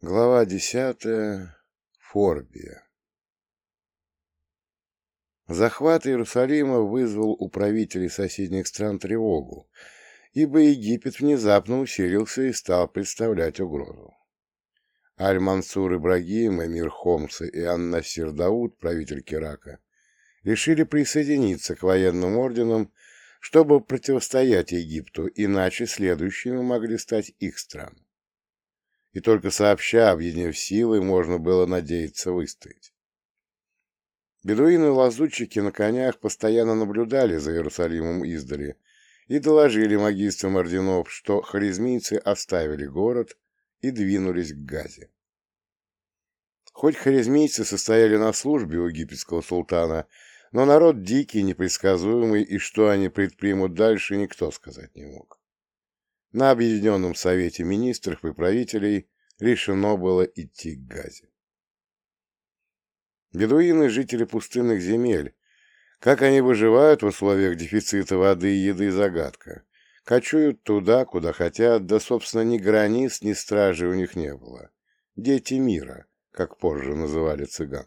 Глава десятая. Форбия. Захват Иерусалима вызвал у правителей соседних стран тревогу, ибо Египет внезапно усилился и стал представлять угрозу. Аль-Мансур Ибрагим, эмир Хомса и Ан-Насир Дауд, правитель Керака, решили присоединиться к военным орденам, чтобы противостоять Египту, иначе следующими могли стать их страны. И только сообща, объединив силы, можно было надеяться выстоять. Бедуины-лазутчики на конях постоянно наблюдали за Иерусалимом издали и доложили магистрам орденов, что харизмийцы оставили город и двинулись к Газе. Хоть харизмийцы состояли на службе у египетского султана, но народ дикий, непредсказуемый, и что они предпримут дальше, никто сказать не мог. На Объединенном Совете Министров и Правителей решено было идти к Газе. Бедуины – жители пустынных земель. Как они выживают в условиях дефицита воды и еды – загадка. Кочуют туда, куда хотят, да, собственно, ни границ, ни стражи у них не было. Дети мира, как позже называли цыган.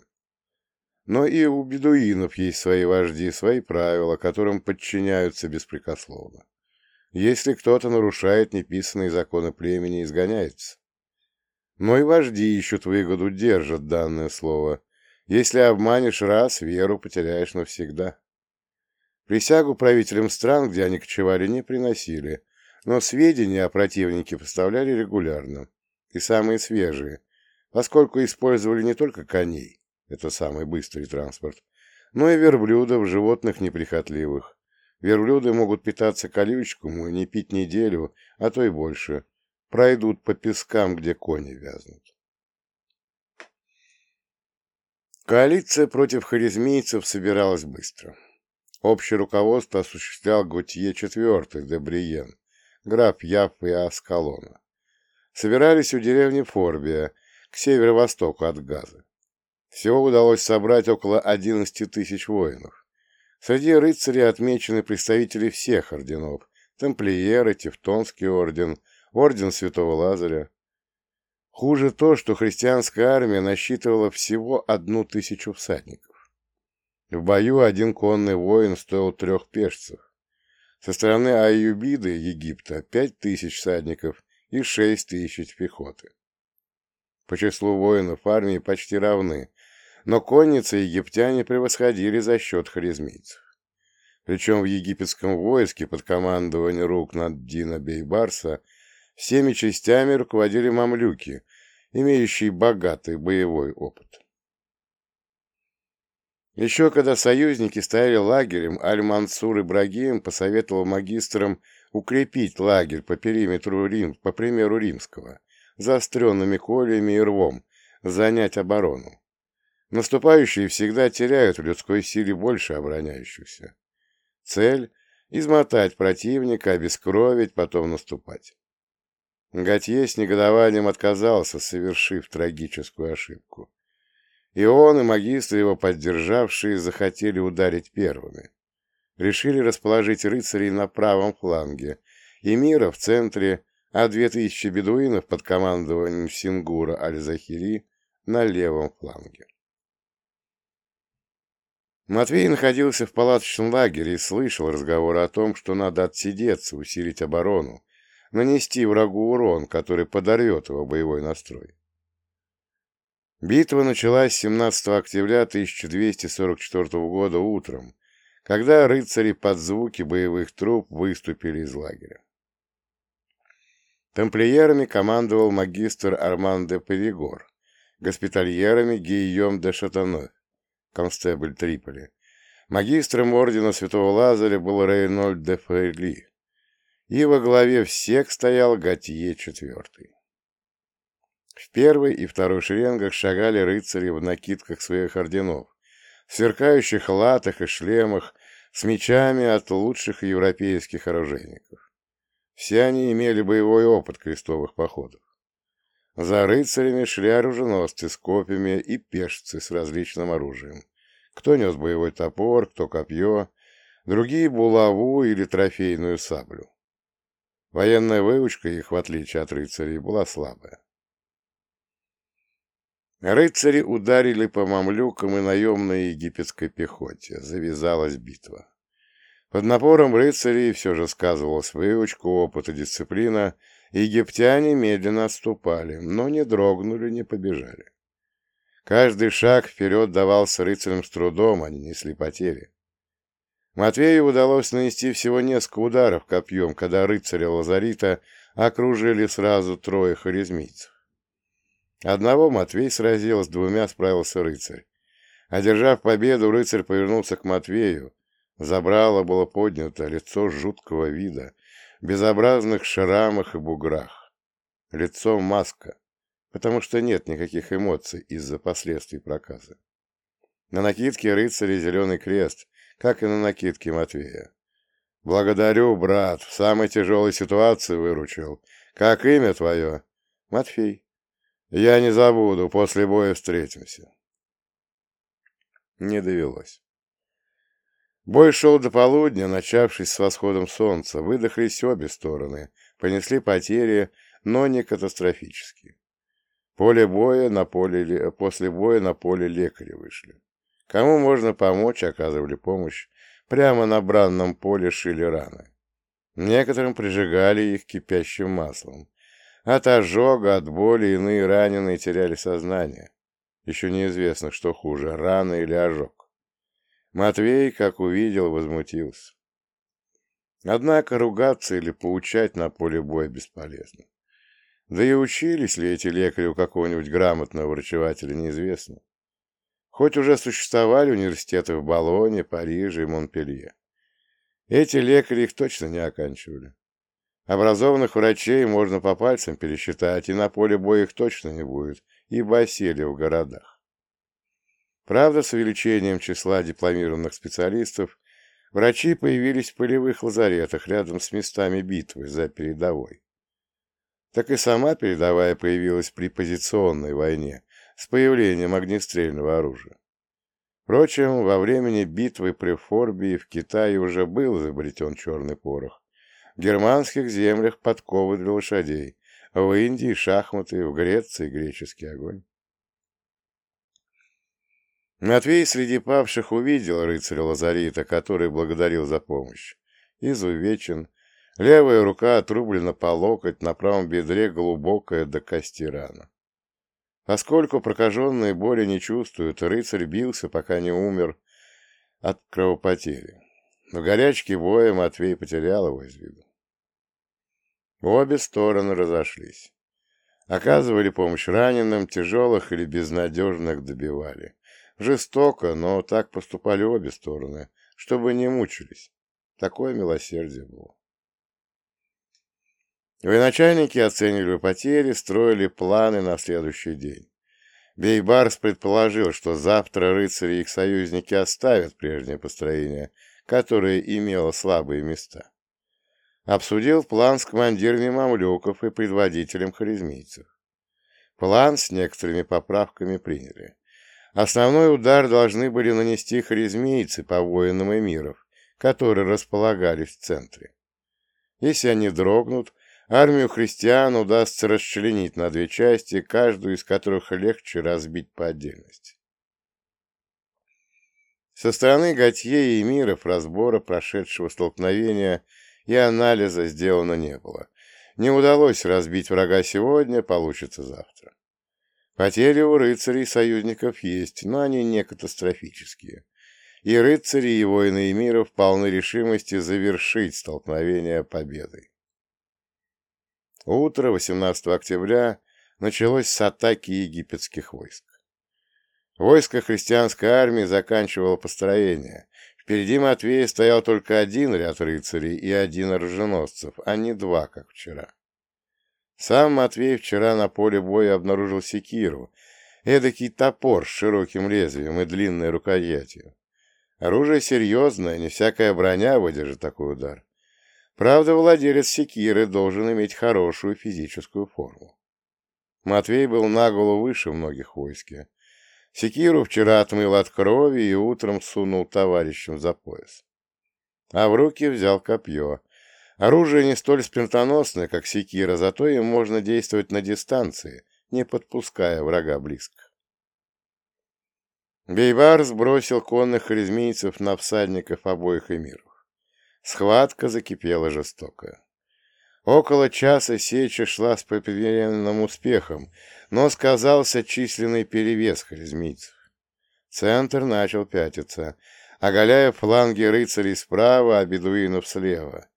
Но и у бедуинов есть свои вожди, свои правила, которым подчиняются беспрекословно. Если кто-то нарушает неписанные законы племени, изгоняется. Но и вожди ищут выгоду, держат данное слово. Если обманешь раз, веру потеряешь навсегда. Присягу правителям стран, где они кочевали, не приносили, но сведения о противнике поставляли регулярно, и самые свежие, поскольку использовали не только коней, это самый быстрый транспорт, но и верблюдов, животных неприхотливых. Верблюды могут питаться колючком и не пить неделю, а то и больше. Пройдут по пескам, где кони вязнут. Коалиция против харизмийцев собиралась быстро. Общее руководство осуществлял Готье IV де Бриен, граф Яффа и Аскалона. Собирались у деревни Форбия, к северо-востоку от Газы. Всего удалось собрать около 11 тысяч воинов. Среди рыцарей отмечены представители всех орденов – тамплиеры, Тевтонский орден, орден Святого Лазаря. Хуже то, что христианская армия насчитывала всего одну тысячу всадников. В бою один конный воин стоил трех пешцев. Со стороны Аюбиды, Египта, пять тысяч всадников и шесть тысяч пехоты. По числу воинов армии почти равны, но конницы египтяне превосходили за счет харизмийцев. Причем в египетском войске под командованием рук над Дина Бейбарса всеми частями руководили мамлюки, имеющие богатый боевой опыт. Еще когда союзники стояли лагерем, Аль-Мансур Ибрагим посоветовал магистрам укрепить лагерь по периметру Рим, по примеру римского, заостренными кольями и рвом, занять оборону. Наступающие всегда теряют в людской силе больше обороняющихся. Цель — измотать противника, обескровить, потом наступать. Готье с негодованием отказался, совершив трагическую ошибку. И он, и магистры его поддержавшие захотели ударить первыми. Решили расположить рыцарей на правом фланге, и мира в центре, а две тысячи бедуинов под командованием Сингура Аль-Захири на левом фланге. Матвей находился в палаточном лагере и слышал разговоры о том, что надо отсидеться, усилить оборону, нанести врагу урон, который подорвет его боевой настрой. Битва началась 17 октября 1244 года утром, когда рыцари под звуки боевых труб выступили из лагеря. Тамплиерами командовал магистр Арман де Перегор, госпитальерами Гийом де Шатанов, констебль Триполи. Магистром ордена Святого Лазаря был Рейнольд де Фейли, и во главе всех стоял Готье IV. В первой и второй шеренгах шагали рыцари в накидках своих орденов, в сверкающих латах и шлемах, с мечами от лучших европейских оружейников. Все они имели боевой опыт крестовых походов. За рыцарями шли оруженосцы с копьями и пешцы с различным оружием. Кто нес боевой топор, кто копье, другие булаву или трофейную саблю. Военная выучка их, в отличие от рыцарей, была слабая. Рыцари ударили по мамлюкам и наемной египетской пехоте. Завязалась битва. Под напором рыцарей все же сказывалась выучка, опыт и дисциплина, египтяне медленно отступали, но не дрогнули, не побежали. Каждый шаг вперед давался рыцарям с трудом, они несли потери. Матвею удалось нанести всего несколько ударов копьем, когда рыцаря Лазарита окружили сразу трое харизмийцев. Одного Матвей сразил, с двумя справился рыцарь. Одержав победу, рыцарь повернулся к Матвею. Забрало было поднято, лицо жуткого вида, безобразных шрамах и буграх. Лицо маска, потому что нет никаких эмоций из-за последствий проказа. На накидке рыцаря зеленый крест, как и на накидке Матвея. «Благодарю, брат, в самой тяжелой ситуации выручил. Как имя твое?» «Матфей». Я не забуду, после боя встретимся. Не довелось. Бой шел до полудня, начавшись с восходом солнца. Выдохлись обе стороны, понесли потери, но не катастрофические. Поле боя на поле, после боя на поле лекари вышли. Кому можно помочь, оказывали помощь. Прямо на бранном поле шили раны. Некоторым прижигали их кипящим маслом. От ожога, от боли иные раненые теряли сознание. Еще неизвестно, что хуже, рана или ожог. Матвей, как увидел, возмутился. Однако ругаться или поучать на поле боя бесполезно. Да и учились ли эти лекари у какого-нибудь грамотного врачевателя, неизвестно. Хоть уже существовали университеты в Болоне, Париже и Монпелье. Эти лекари их точно не оканчивали. Образованных врачей можно по пальцам пересчитать, и на поле боя их точно не будет, ибо осели в городах. Правда, с увеличением числа дипломированных специалистов врачи появились в полевых лазаретах рядом с местами битвы за передовой. Так и сама передовая появилась при позиционной войне с появлением огнестрельного оружия. Впрочем, во времени битвы при Форбии в Китае уже был изобретен черный порох, в германских землях подковы для лошадей, в Индии шахматы, в Греции греческий огонь. Матвей среди павших увидел рыцаря Лазарита, который благодарил за помощь. Изувечен, левая рука отрублена по локоть, на правом бедре глубокая до кости рана. Поскольку прокаженные боли не чувствуют, рыцарь бился, пока не умер от кровопотери. В горячке боя Матвей потерял его из виду. Обе стороны разошлись. Оказывали помощь раненым, тяжелых или безнадежных добивали. Жестоко, но так поступали обе стороны, чтобы не мучились. Такое милосердие было. Военачальники оценивали потери, строили планы на следующий день. Бейбарс предположил, что завтра рыцари и их союзники оставят прежнее построение, которое имело слабые места обсудил план с командирами мамлюков и предводителем харизмийцев. План с некоторыми поправками приняли. Основной удар должны были нанести харизмийцы по воинам эмиров, которые располагались в центре. Если они дрогнут, армию христиан удастся расчленить на две части, каждую из которых легче разбить по отдельности. Со стороны Готье и Эмиров разбора прошедшего столкновения – и анализа сделано не было. Не удалось разбить врага сегодня, получится завтра. Потери у рыцарей союзников есть, но они не катастрофические. И рыцари и воины миров полны решимости завершить столкновение победой. Утро 18 октября началось с атаки египетских войск. Войско христианской армии заканчивало построение, Впереди Матвея стоял только один ряд рыцарей и один оруженосцев, а не два, как вчера. Сам Матвей вчера на поле боя обнаружил секиру, эдакий топор с широким лезвием и длинной рукоятью. Оружие серьезное, не всякая броня выдержит такой удар. Правда, владелец секиры должен иметь хорошую физическую форму. Матвей был на выше многих войске, Секиру вчера отмыл от крови и утром сунул товарищам за пояс. А в руки взял копье. Оружие не столь смертоносное, как секира, зато им можно действовать на дистанции, не подпуская врага близко. Бейбар сбросил конных харизмийцев на всадников обоих эмиров. Схватка закипела жестоко. Около часа сеча шла с предприятным успехом, но сказался численный перевес харизмийцев. Центр начал пятиться, оголяя фланги рыцарей справа, а бедуинов слева.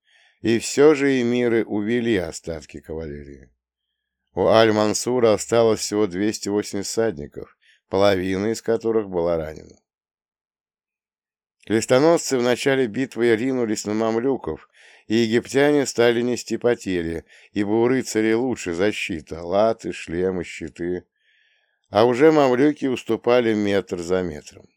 И все же эмиры увели остатки кавалерии. У Аль-Мансура осталось всего 280 всадников, половина из которых была ранена. Крестоносцы в начале битвы ринулись на мамлюков, и египтяне стали нести потери, ибо у рыцарей лучше защита, латы, шлемы, щиты. А уже мамлюки уступали метр за метром.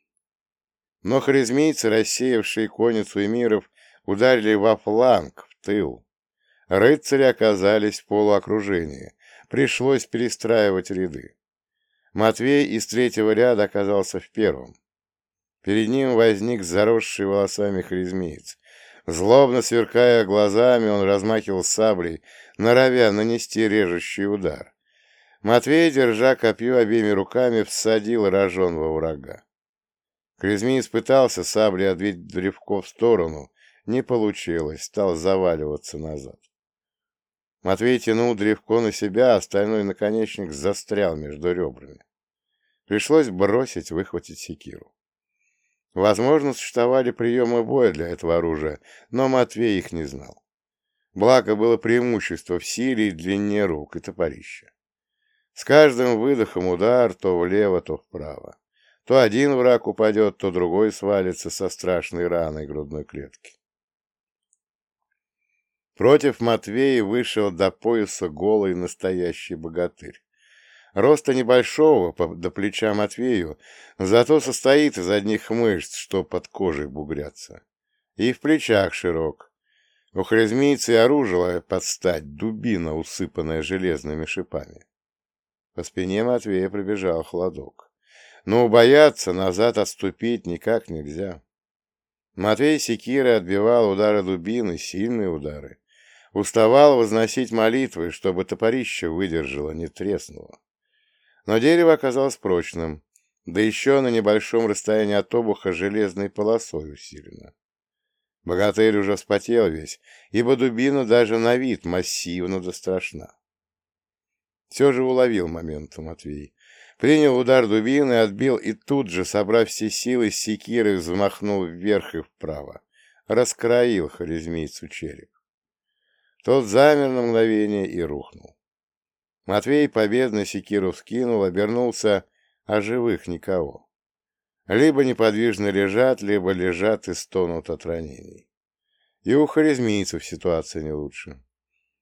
Но харизмийцы, рассеявшие конницу эмиров, ударили во фланг, в тыл. Рыцари оказались в полуокружении, пришлось перестраивать ряды. Матвей из третьего ряда оказался в первом. Перед ним возник заросший волосами харизмеец. Злобно сверкая глазами, он размахивал саблей, норовя нанести режущий удар. Матвей, держа копье обеими руками, всадил роженного врага. Харизмеец пытался саблей отбить древко в сторону, не получилось, стал заваливаться назад. Матвей тянул древко на себя, а остальной наконечник застрял между ребрами. Пришлось бросить, выхватить секиру. Возможно, существовали приемы боя для этого оружия, но Матвей их не знал. Благо было преимущество в силе и длине рук и топорища. С каждым выдохом удар то влево, то вправо. То один враг упадет, то другой свалится со страшной раной грудной клетки. Против Матвея вышел до пояса голый настоящий богатырь. Роста небольшого, до плеча Матвею, зато состоит из одних мышц, что под кожей бугрятся. И в плечах широк. У харизмийца и оружие подстать дубина, усыпанная железными шипами. По спине Матвея пробежал холодок. Но бояться, назад отступить никак нельзя. Матвей секирой отбивал удары дубины, сильные удары. Уставал возносить молитвы, чтобы топорище выдержало, не треснуло. Но дерево оказалось прочным, да еще на небольшом расстоянии от обуха железной полосой усилено. Богатырь уже вспотел весь, ибо дубина даже на вид массивно да страшна. Все же уловил момент Матвей. Принял удар дубины, отбил и тут же, собрав все силы, секиры взмахнул вверх и вправо. Раскроил харизмийцу череп. Тот замер на мгновение и рухнул. Матвей победно секиру скинул, обернулся, а живых никого. Либо неподвижно лежат, либо лежат и стонут от ранений. И у харизмийцев ситуация не лучше.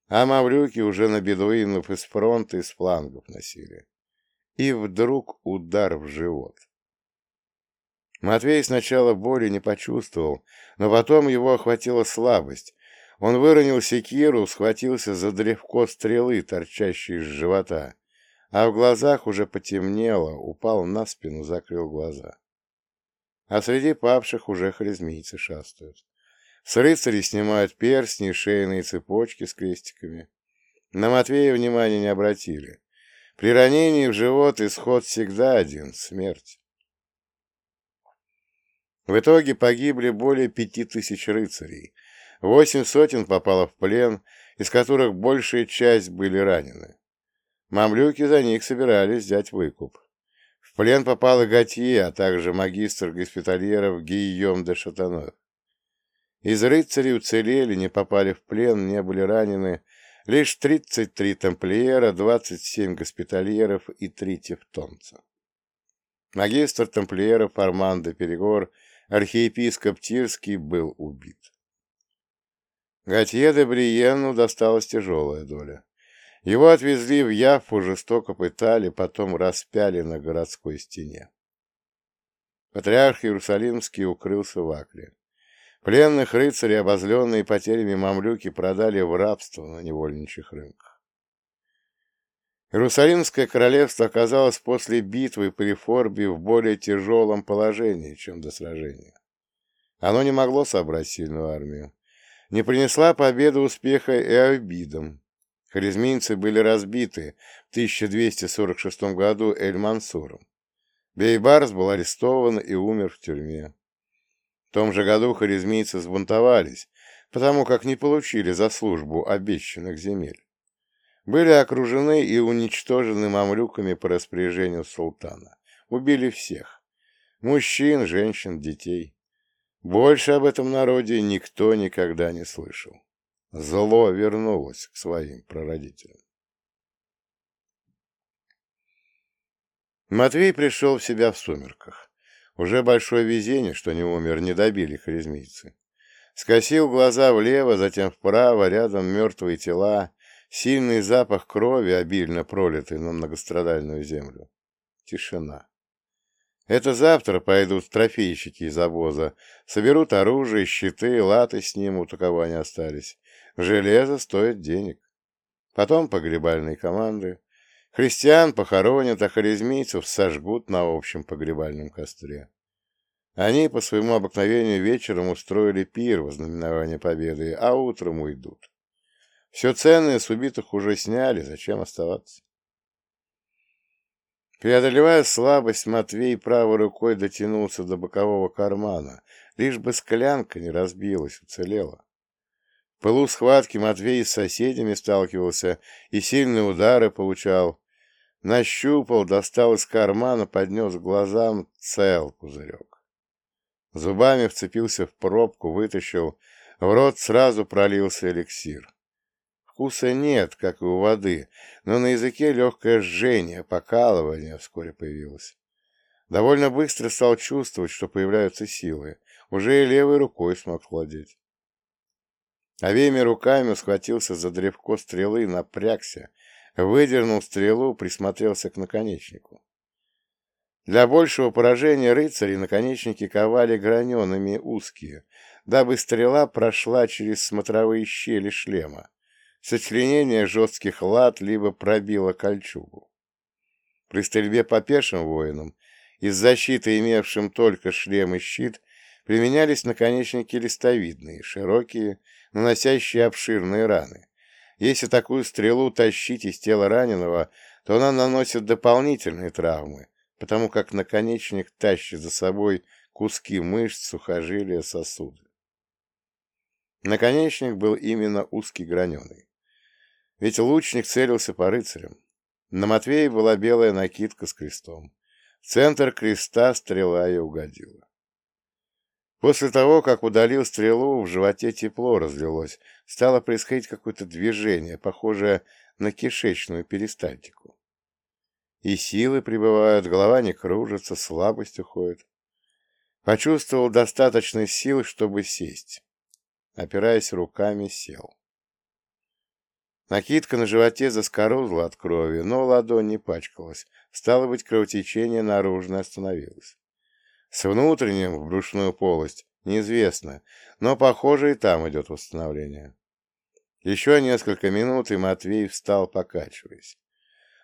А маврюки уже на бедуинов из фронта и с флангов носили. И вдруг удар в живот. Матвей сначала боли не почувствовал, но потом его охватила слабость, он выронил секиру, схватился за древко стрелы, торчащей из живота, а в глазах уже потемнело, упал на спину, закрыл глаза. А среди павших уже харизмийцы шастают. С рыцарей снимают перстни, шейные цепочки с крестиками. На Матвея внимания не обратили. При ранении в живот исход всегда один — смерть. В итоге погибли более пяти тысяч рыцарей, Восемь сотен попало в плен, из которых большая часть были ранены. Мамлюки за них собирались взять выкуп. В плен попал и Готье, а также магистр госпитальеров Гийом де Шатанов. Из рыцарей уцелели, не попали в плен, не были ранены лишь 33 тамплиера, 27 госпитальеров и 3 тевтонца. Магистр тамплиеров Армандо Перегор, архиепископ Тирский, был убит. Готье де Бриену досталась тяжелая доля. Его отвезли в Яффу, жестоко пытали, потом распяли на городской стене. Патриарх Иерусалимский укрылся в Акре. Пленных рыцарей, обозленные потерями мамлюки, продали в рабство на невольничьих рынках. Иерусалимское королевство оказалось после битвы при Форбе в более тяжелом положении, чем до сражения. Оно не могло собрать сильную армию не принесла победы успеха и обидам. Харизминцы были разбиты в 1246 году Эль-Мансуром. Бейбарс был арестован и умер в тюрьме. В том же году харизмийцы сбунтовались, потому как не получили за службу обещанных земель. Были окружены и уничтожены мамлюками по распоряжению султана. Убили всех. Мужчин, женщин, детей. Больше об этом народе никто никогда не слышал. Зло вернулось к своим прародителям. Матвей пришел в себя в сумерках. Уже большое везение, что не умер, не добили харизмийцы. Скосил глаза влево, затем вправо, рядом мертвые тела, сильный запах крови, обильно пролитый на многострадальную землю. Тишина. Это завтра пойдут трофейщики из обоза, соберут оружие, щиты, латы снимут, у кого они остались. Железо стоит денег. Потом погребальные команды. Христиан похоронят, а харизмийцев сожгут на общем погребальном костре. Они по своему обыкновению вечером устроили пир во знаменование победы, а утром уйдут. Все ценное с убитых уже сняли, зачем оставаться? Преодолевая слабость, Матвей правой рукой дотянулся до бокового кармана, лишь бы склянка не разбилась, уцелела. В пылу схватки Матвей с соседями сталкивался и сильные удары получал. Нащупал, достал из кармана, поднес к глазам цел пузырек. Зубами вцепился в пробку, вытащил. В рот сразу пролился эликсир. Вкуса нет, как и у воды, но на языке легкое жжение, покалывание вскоре появилось. Довольно быстро стал чувствовать, что появляются силы. Уже и левой рукой смог владеть. Обеими руками схватился за древко стрелы, напрягся, выдернул стрелу, присмотрелся к наконечнику. Для большего поражения рыцари наконечники ковали граненными узкие, дабы стрела прошла через смотровые щели шлема. Сочленение жестких лад либо пробило кольчугу. При стрельбе по пешим воинам, из защиты имевшим только шлем и щит, применялись наконечники листовидные, широкие, наносящие обширные раны. Если такую стрелу тащить из тела раненого, то она наносит дополнительные травмы, потому как наконечник тащит за собой куски мышц, сухожилия, сосуды. Наконечник был именно узкий граненый. Ведь лучник целился по рыцарям. На Матвее была белая накидка с крестом. Центр креста стрела и угодила. После того, как удалил стрелу, в животе тепло разлилось, стало происходить какое-то движение, похожее на кишечную перистальтику. И силы прибывают, голова не кружится, слабость уходит. Почувствовал достаточно сил, чтобы сесть. Опираясь руками, сел. Накидка на животе заскорузла от крови, но ладонь не пачкалась. Стало быть, кровотечение наружно остановилось. С внутренним в брюшную полость неизвестно, но, похоже, и там идет восстановление. Еще несколько минут, и Матвей встал, покачиваясь.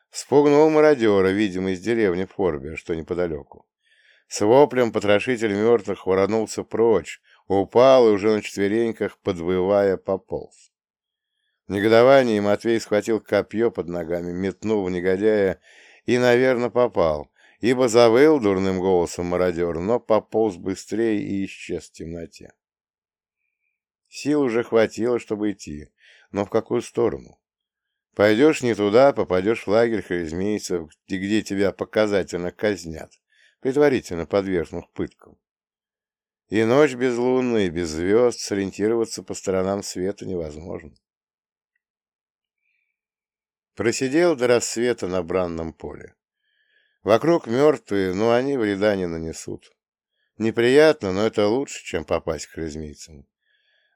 Спугнул мародера, видимо, из деревни Форбия, что неподалеку. С воплем потрошитель мертвых воронулся прочь, упал и уже на четвереньках, подвывая, пополз. Негодовании Матвей схватил копье под ногами, метнул в негодяя и, наверное, попал, ибо завыл дурным голосом мародер, но пополз быстрее и исчез в темноте. Сил уже хватило, чтобы идти, но в какую сторону? Пойдешь не туда, попадешь в лагерь харизмейцев, где тебя показательно казнят, предварительно подвергнув пыткам. И ночь безлунная, без звезд, сориентироваться по сторонам света невозможно. Просидел до рассвета на бранном поле. Вокруг мертвые, но они вреда не нанесут. Неприятно, но это лучше, чем попасть к харизмийцам.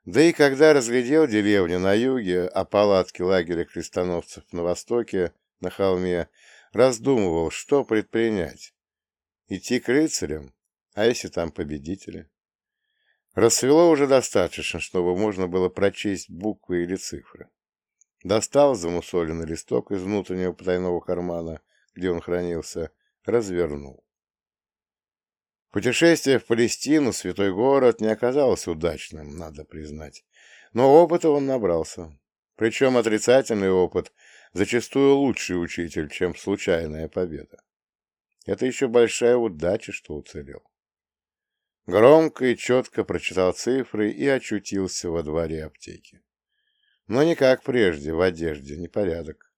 Да и когда разглядел деревню на юге, а палатки лагеря крестоносцев на востоке, на холме, раздумывал, что предпринять. Идти к рыцарям? А если там победители? Рассвело уже достаточно, чтобы можно было прочесть буквы или цифры. Достал замусоленный листок из внутреннего потайного кармана, где он хранился, развернул. Путешествие в Палестину, святой город, не оказалось удачным, надо признать. Но опыта он набрался. Причем отрицательный опыт зачастую лучший учитель, чем случайная победа. Это еще большая удача, что уцелел. Громко и четко прочитал цифры и очутился во дворе аптеки. Но не как прежде, в одежде, непорядок.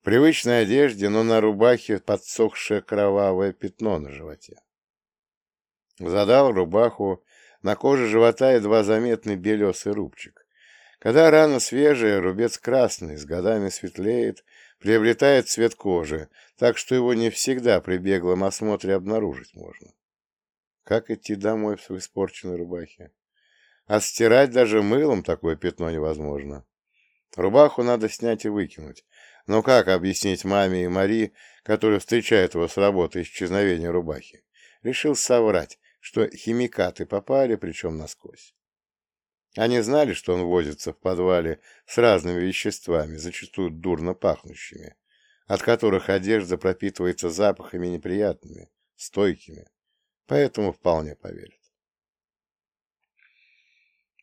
В привычной одежде, но на рубахе подсохшее кровавое пятно на животе. Задал рубаху, на коже живота едва заметный белесый рубчик. Когда рана свежая, рубец красный, с годами светлеет, приобретает цвет кожи, так что его не всегда при беглом осмотре обнаружить можно. Как идти домой в испорченной рубахе? А стирать даже мылом такое пятно невозможно. Рубаху надо снять и выкинуть. Но как объяснить маме и Мари, которые встречают его с работы исчезновения рубахи? Решил соврать, что химикаты попали, причем насквозь. Они знали, что он возится в подвале с разными веществами, зачастую дурно пахнущими, от которых одежда пропитывается запахами неприятными, стойкими, поэтому вполне поверят.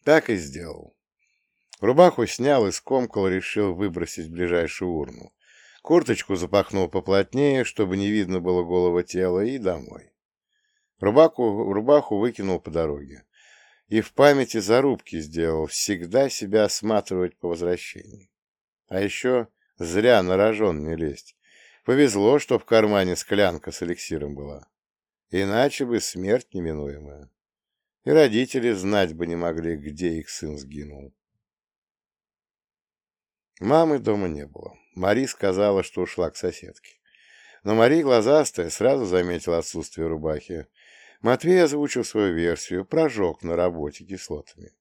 Так и сделал. Рубаху снял и скомкал, решил выбросить в ближайшую урну. Курточку запахнул поплотнее, чтобы не видно было голого тела, и домой. Рубаху, рубаху выкинул по дороге. И в памяти зарубки сделал, всегда себя осматривать по возвращении. А еще зря на рожон не лезть. Повезло, что в кармане склянка с эликсиром была. Иначе бы смерть неминуемая. И родители знать бы не могли, где их сын сгинул. Мамы дома не было. Мари сказала, что ушла к соседке. Но Мари, глазастая, сразу заметила отсутствие рубахи. Матвей озвучил свою версию, прожег на работе кислотами.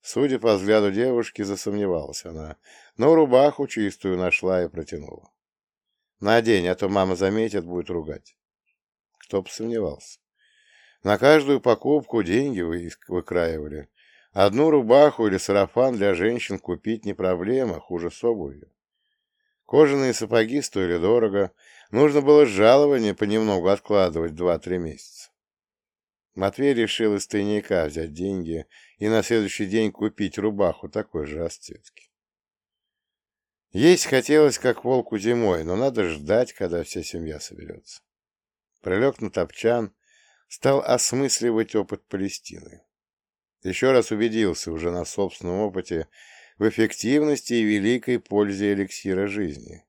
Судя по взгляду девушки, засомневалась она, но рубаху чистую нашла и протянула. «Надень, а то мама заметит, будет ругать». Кто бы сомневался. На каждую покупку деньги выкраивали. Одну рубаху или сарафан для женщин купить не проблема, хуже с обувью. Кожаные сапоги стоили дорого, нужно было жалование понемногу откладывать два-три месяца. Матвей решил из тайника взять деньги и на следующий день купить рубаху такой же расцветки. Есть хотелось, как волку зимой, но надо ждать, когда вся семья соберется прилег на топчан, стал осмысливать опыт Палестины. Еще раз убедился уже на собственном опыте в эффективности и великой пользе эликсира жизни.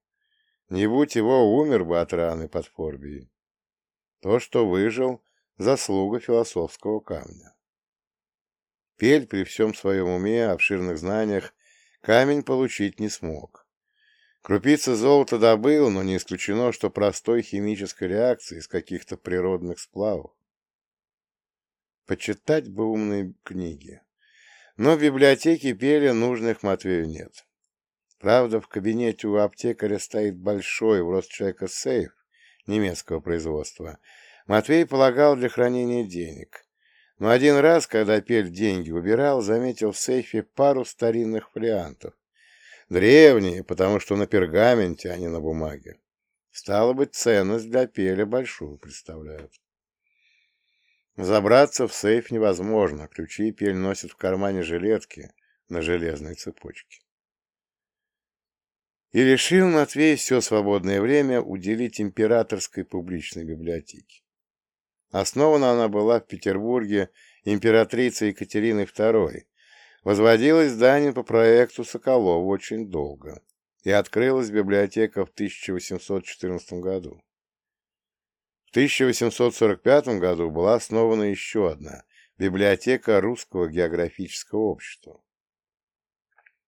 Не будь его, умер бы от раны под Форбией. То, что выжил, заслуга философского камня. Пель при всем своем уме, обширных знаниях, камень получить не смог. Крупицы золота добыл, но не исключено, что простой химической реакции из каких-то природных сплавов. Почитать бы умные книги. Но в библиотеке Пеля нужных Матвею нет. Правда, в кабинете у аптекаря стоит большой, в рост человека, сейф немецкого производства. Матвей полагал для хранения денег. Но один раз, когда Пель деньги убирал, заметил в сейфе пару старинных фолиантов Древние, потому что на пергаменте, а не на бумаге. Стало быть, ценность для пеля большую представляют. Забраться в сейф невозможно, ключи пель носит в кармане жилетки на железной цепочке. И решил Матвей все свободное время уделить императорской публичной библиотеке. Основана она была в Петербурге императрицей Екатериной II Возводилось здание по проекту Соколова очень долго, и открылась библиотека в 1814 году. В 1845 году была основана еще одна – библиотека Русского географического общества.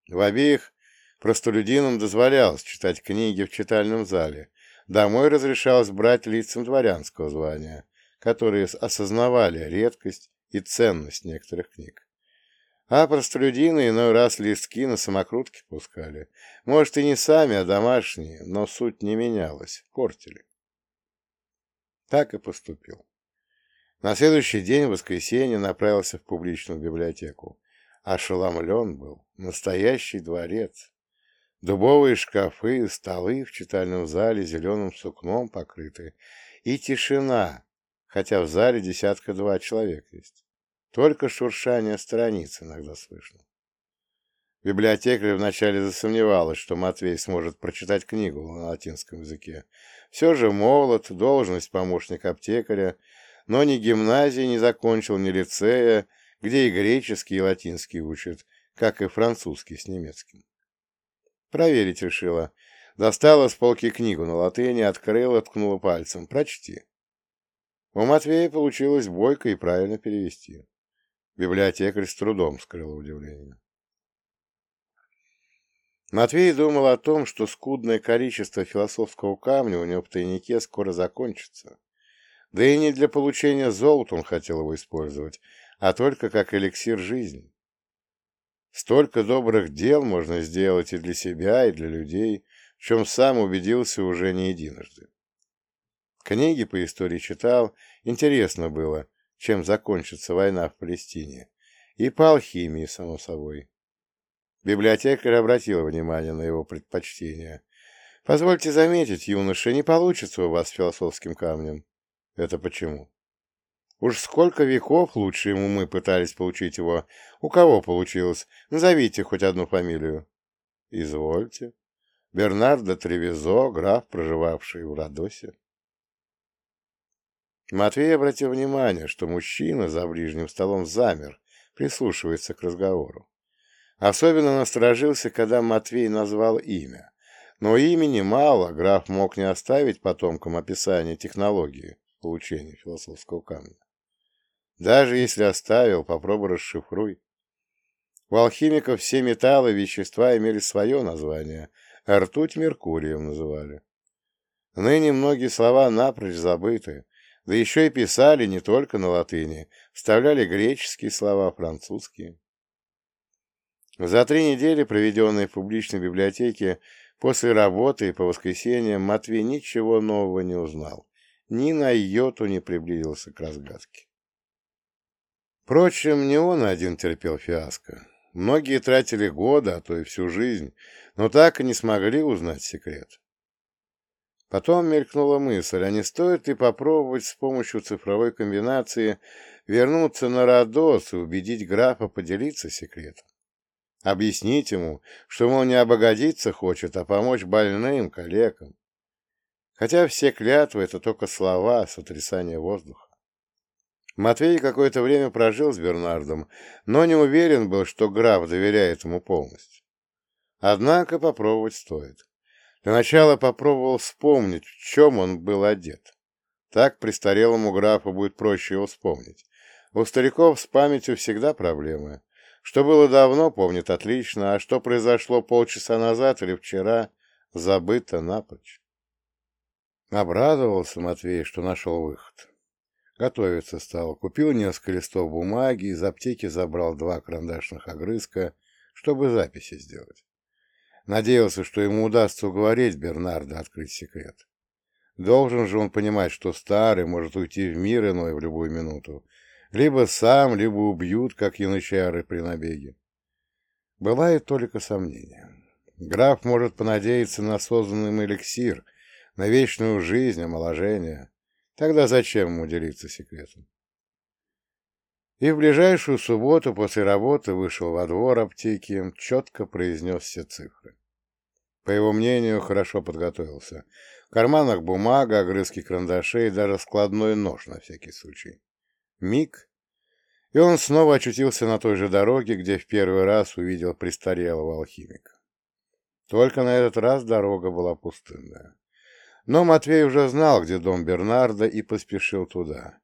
В обеих простолюдинам дозволялось читать книги в читальном зале, домой разрешалось брать лицам дворянского звания, которые осознавали редкость и ценность некоторых книг. А простолюдины иной раз листки на самокрутке пускали. Может, и не сами, а домашние, но суть не менялась, портили. Так и поступил. На следующий день, в воскресенье, направился в публичную библиотеку. Ошеломлен был. Настоящий дворец. Дубовые шкафы, столы в читальном зале зеленым сукном покрыты. И тишина, хотя в зале десятка-два человек есть. Только шуршание страниц иногда слышно. Библиотекарь вначале засомневалась, что Матвей сможет прочитать книгу на латинском языке. Все же молод, должность помощник аптекаря, но ни гимназии не закончил, ни лицея, где и греческий, и латинский учат, как и французский с немецким. Проверить решила. Достала с полки книгу на латыни, открыла, ткнула пальцем. Прочти. У Матвея получилось бойко и правильно перевести. Библиотекарь с трудом скрыл удивление. Матвей думал о том, что скудное количество философского камня у него в тайнике скоро закончится. Да и не для получения золота он хотел его использовать, а только как эликсир жизни. Столько добрых дел можно сделать и для себя, и для людей, в чем сам убедился уже не единожды. Книги по истории читал, интересно было, чем закончится война в Палестине, и по алхимии, само собой. Библиотекарь обратила внимание на его предпочтения. «Позвольте заметить, юноша, не получится у вас с философским камнем». «Это почему?» «Уж сколько веков лучшие умы пытались получить его. У кого получилось? Назовите хоть одну фамилию». «Извольте. Бернардо Тревизо, граф, проживавший в Родосе». Матвей обратил внимание, что мужчина за ближним столом замер, прислушивается к разговору. Особенно насторожился, когда Матвей назвал имя. Но имени мало, граф мог не оставить потомкам описание технологии получения философского камня. Даже если оставил, попробуй расшифруй. У алхимиков все металлы и вещества имели свое название, ртуть Меркурием называли. Ныне многие слова напрочь забыты, да еще и писали не только на латыни, вставляли греческие слова, французские. За три недели, проведенные в публичной библиотеке, после работы по воскресеньям, Матвей ничего нового не узнал, ни на йоту не приблизился к разгадке. Впрочем, не он один терпел фиаско. Многие тратили годы, а то и всю жизнь, но так и не смогли узнать секрет. Потом мелькнула мысль, а не стоит ли попробовать с помощью цифровой комбинации вернуться на Родос и убедить графа поделиться секретом? Объяснить ему, что он не обогодиться хочет, а помочь больным, коллегам. Хотя все клятвы — это только слова, сотрясание воздуха. Матвей какое-то время прожил с Бернардом, но не уверен был, что граф доверяет ему полностью. Однако попробовать стоит. Для начала попробовал вспомнить, в чем он был одет. Так престарелому графу будет проще его вспомнить. У стариков с памятью всегда проблемы. Что было давно, помнит отлично, а что произошло полчаса назад или вчера, забыто напрочь. Обрадовался Матвей, что нашел выход. Готовиться стал. Купил несколько листов бумаги, из аптеки забрал два карандашных огрызка, чтобы записи сделать. Надеялся, что ему удастся уговорить Бернарда открыть секрет. Должен же он понимать, что старый может уйти в мир иной в любую минуту, либо сам, либо убьют, как янычары при набеге. Бывает только сомнение. Граф может понадеяться на созданный им эликсир, на вечную жизнь, омоложение. Тогда зачем ему делиться секретом? И в ближайшую субботу после работы вышел во двор аптеки, четко произнес все цифры. По его мнению, хорошо подготовился. В карманах бумага, огрызки карандашей даже складной нож на всякий случай. Миг, и он снова очутился на той же дороге, где в первый раз увидел престарелого алхимика. Только на этот раз дорога была пустынная. Но Матвей уже знал, где дом Бернарда, и поспешил туда.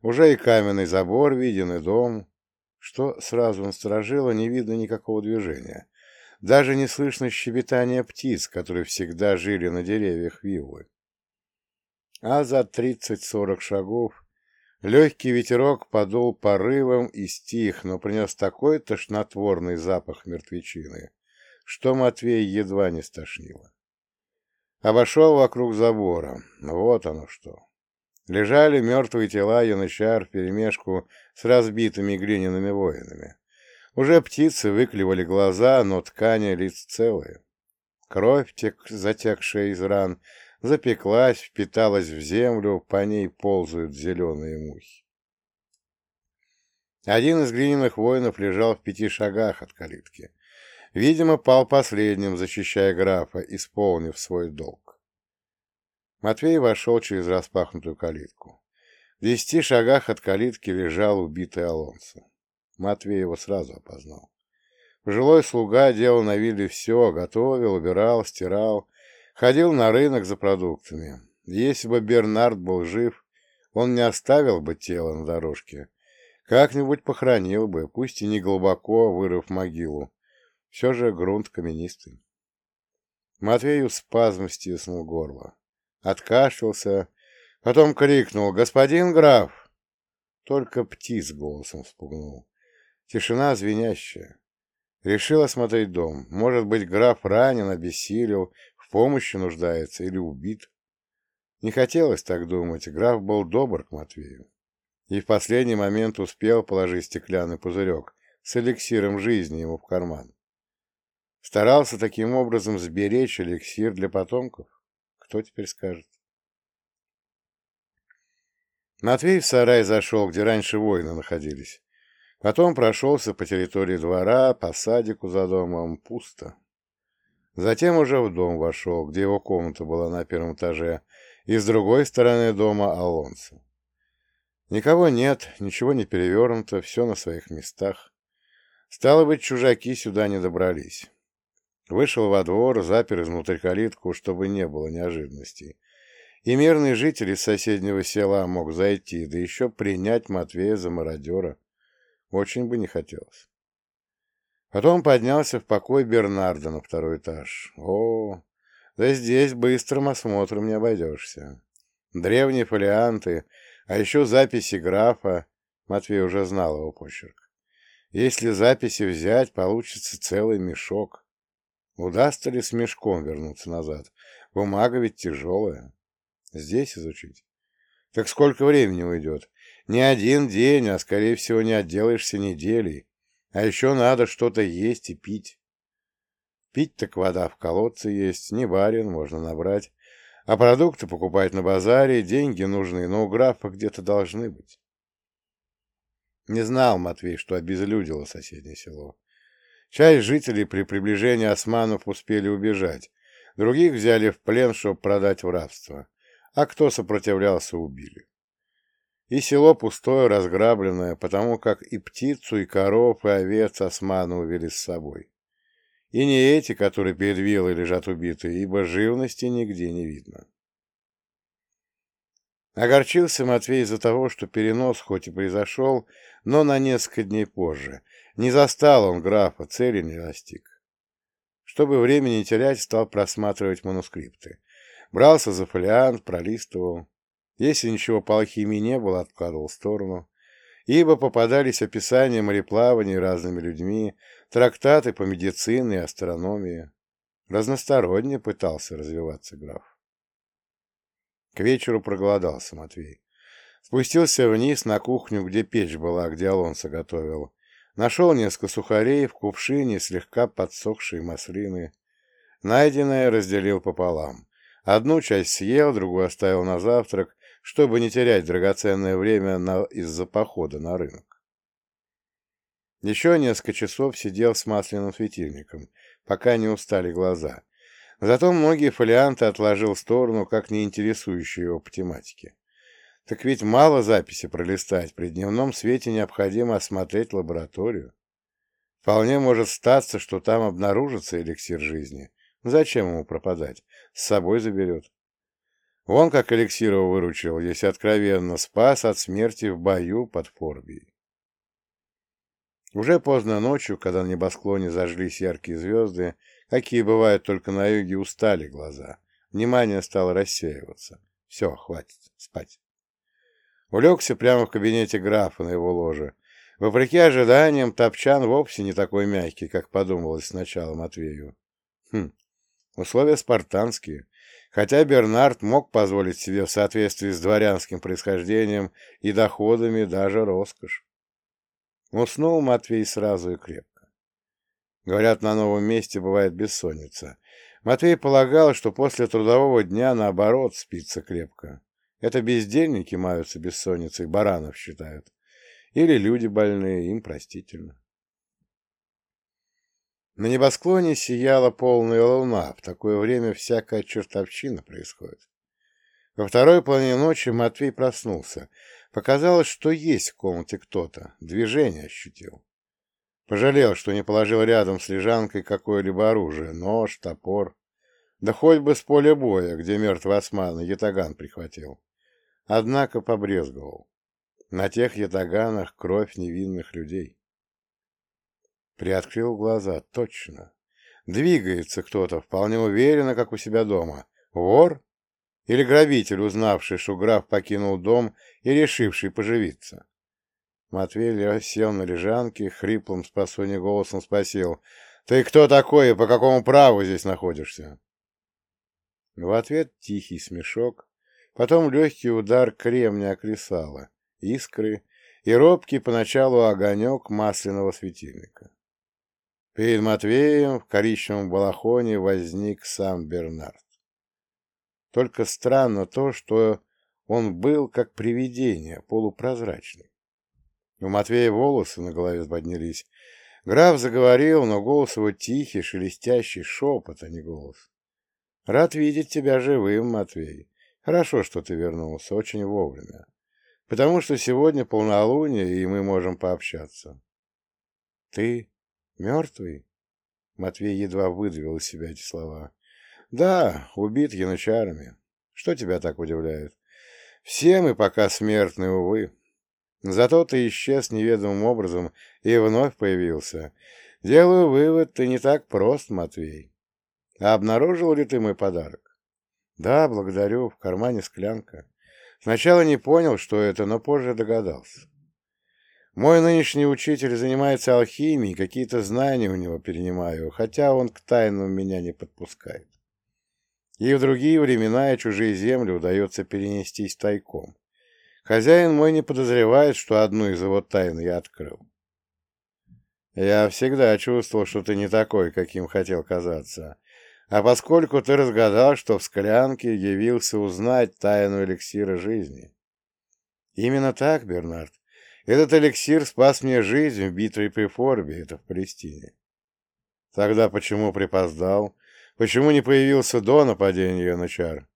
Уже и каменный забор виден, и дом. Что сразу насторожило, не видно никакого движения. Даже не слышно щебетания птиц, которые всегда жили на деревьях виллы. А за тридцать-сорок шагов Легкий ветерок подул порывом и стих, но принес такой тошнотворный запах мертвечины, что Матвей едва не стошнило. Обошел вокруг забора. Вот оно что. Лежали мертвые тела янычар вперемешку с разбитыми глиняными воинами. Уже птицы выклевали глаза, но ткани лиц целые. Кровь, тек, затекшая из ран, запеклась, впиталась в землю, по ней ползают зеленые мухи. Один из глиняных воинов лежал в пяти шагах от калитки. Видимо, пал последним, защищая графа, исполнив свой долг. Матвей вошел через распахнутую калитку. В десяти шагах от калитки лежал убитый Алонсо. Матвей его сразу опознал. Пожилой слуга делал на вилле все, готовил, убирал, стирал, ходил на рынок за продуктами. Если бы Бернард был жив, он не оставил бы тело на дорожке. Как-нибудь похоронил бы, пусть и не глубоко, вырыв могилу, все же грунт каменистый. Матвею спазм стиснул горло. Откашлялся, потом крикнул «Господин граф!» Только птиц голосом спугнул. Тишина звенящая. Решил осмотреть дом. Может быть, граф ранен, обессилел, помощи нуждается или убит. Не хотелось так думать, граф был добр к Матвею. И в последний момент успел положить стеклянный пузырек с эликсиром жизни ему в карман. Старался таким образом сберечь эликсир для потомков? Кто теперь скажет? Матвей в сарай зашел, где раньше воины находились. Потом прошелся по территории двора, по садику за домом, пусто. Затем уже в дом вошел, где его комната была на первом этаже, и с другой стороны дома Алонсо. Никого нет, ничего не перевернуто, все на своих местах. Стало быть, чужаки сюда не добрались. Вышел во двор, запер изнутри калитку, чтобы не было неожиданностей. И мирный житель из соседнего села мог зайти, да еще принять Матвея за мародера. Очень бы не хотелось. Потом поднялся в покой Бернарда на второй этаж. О, да здесь быстрым осмотром не обойдешься. Древние фолианты, а еще записи графа. Матвей уже знал его почерк. Если записи взять, получится целый мешок. Удастся ли с мешком вернуться назад? Бумага ведь тяжелая. Здесь изучить? Так сколько времени уйдет? Не один день, а, скорее всего, не отделаешься неделей. А еще надо что-то есть и пить. Пить так вода в колодце есть, не барин, можно набрать. А продукты покупать на базаре, деньги нужны, но у графа где-то должны быть. Не знал Матвей, что обезлюдило соседнее село. Часть жителей при приближении османов успели убежать, других взяли в плен, чтобы продать в рабство, а кто сопротивлялся, убили. И село пустое, разграбленное, потому как и птицу, и коров, и овец османы увели с собой. И не эти, которые перед вилой лежат убитые, ибо живности нигде не видно. Огорчился Матвей из-за того, что перенос хоть и произошел, но на несколько дней позже, не застал он графа, цели не достиг. Чтобы времени не терять, стал просматривать манускрипты. Брался за фолиант, пролистывал. Если ничего по алхимии не было, откладывал в сторону. Ибо попадались описания мореплавания разными людьми, трактаты по медицине и астрономии. Разносторонне пытался развиваться граф. К вечеру проголодался Матвей. Спустился вниз на кухню, где печь была, где Алонсо готовил. Нашел несколько сухарей в кувшине, слегка подсохшие маслины. Найденное разделил пополам. Одну часть съел, другую оставил на завтрак, чтобы не терять драгоценное время на... из-за похода на рынок. Еще несколько часов сидел с масляным светильником, пока не устали глаза. Зато многие фолианты отложил в сторону, как не интересующие его по тематике. Так ведь мало записи пролистать, при дневном свете необходимо осмотреть лабораторию. Вполне может статься, что там обнаружится эликсир жизни. Зачем ему пропадать? С собой заберет. Он, как эликсир его выручил, если откровенно, спас от смерти в бою под Форбией. Уже поздно ночью, когда на небосклоне зажглись яркие звезды, какие бывают только на юге, устали глаза. Внимание стало рассеиваться. Все, хватит, спать. Улегся прямо в кабинете графа на его ложе. Вопреки ожиданиям, топчан вовсе не такой мягкий, как подумалось сначала Матвею. Хм, условия спартанские. Хотя Бернард мог позволить себе в соответствии с дворянским происхождением и доходами даже роскошь. Уснул Матвей сразу и крепко. Говорят, на новом месте бывает бессонница. Матвей полагал, что после трудового дня, наоборот, спится крепко. Это бездельники маются бессонницей, баранов считают. Или люди больные, им простительно. На небосклоне сияла полная луна, в такое время всякая чертовщина происходит. Во второй половине ночи Матвей проснулся. Показалось, что есть в комнате кто-то, движение ощутил. Пожалел, что не положил рядом с лежанкой какое-либо оружие, нож, топор. Да хоть бы с поля боя, где мертвый осман ятаган прихватил. Однако побрезговал. На тех ятаганах кровь невинных людей. Приоткрыл глаза. Точно. Двигается кто-то, вполне уверенно, как у себя дома. Вор? Или грабитель, узнавший, что граф покинул дом и решивший поживиться? Матвей сел на лежанке, хриплым с голосом спросил. «Ты кто такой и по какому праву здесь находишься?» В ответ тихий смешок, потом легкий удар кремня о кресало, искры и робкий поначалу огонек масляного светильника. Перед Матвеем в коричневом балахоне возник сам Бернард. Только странно то, что он был как привидение, полупрозрачный. У Матвея волосы на голове поднялись. Граф заговорил, но голос его тихий, шелестящий, шепот, а не голос. «Рад видеть тебя живым, Матвей. Хорошо, что ты вернулся, очень вовремя. Потому что сегодня полнолуние, и мы можем пообщаться». «Ты Мертвый? Матвей едва выдавил из себя эти слова. Да, убит янычарами. Что тебя так удивляет? Все мы пока смертны, увы. Зато ты исчез неведомым образом и вновь появился. Делаю вывод, ты не так прост, Матвей. А обнаружил ли ты мой подарок? Да, благодарю, в кармане склянка. Сначала не понял, что это, но позже догадался. Мой нынешний учитель занимается алхимией, какие-то знания у него перенимаю, хотя он к тайнам меня не подпускает. И в другие времена и чужие земли удается перенестись тайком. Хозяин мой не подозревает, что одну из его тайн я открыл. Я всегда чувствовал, что ты не такой, каким хотел казаться. А поскольку ты разгадал, что в склянке явился узнать тайну эликсира жизни. Именно так, Бернард. Этот эликсир спас мне жизнь в битве при Форбе, это в Палестине. Тогда почему припоздал? Почему не появился до нападения на чар?